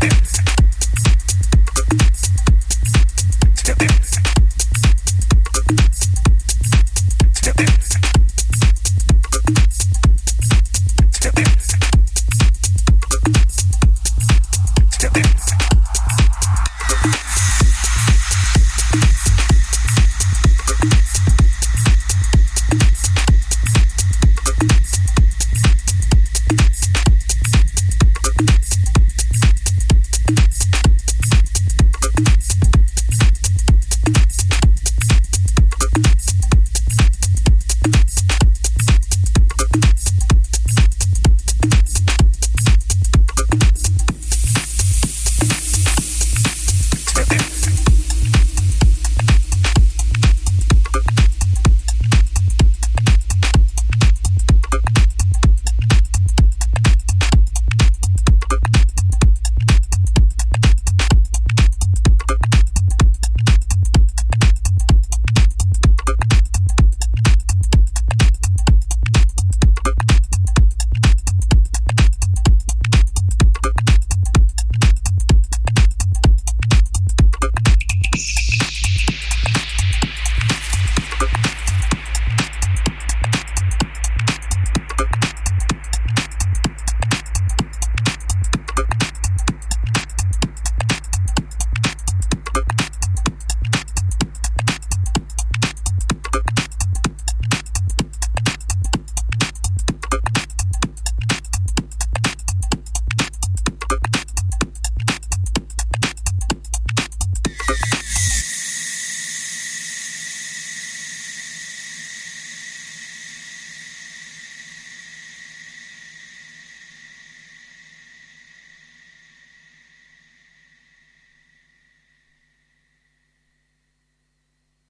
to them.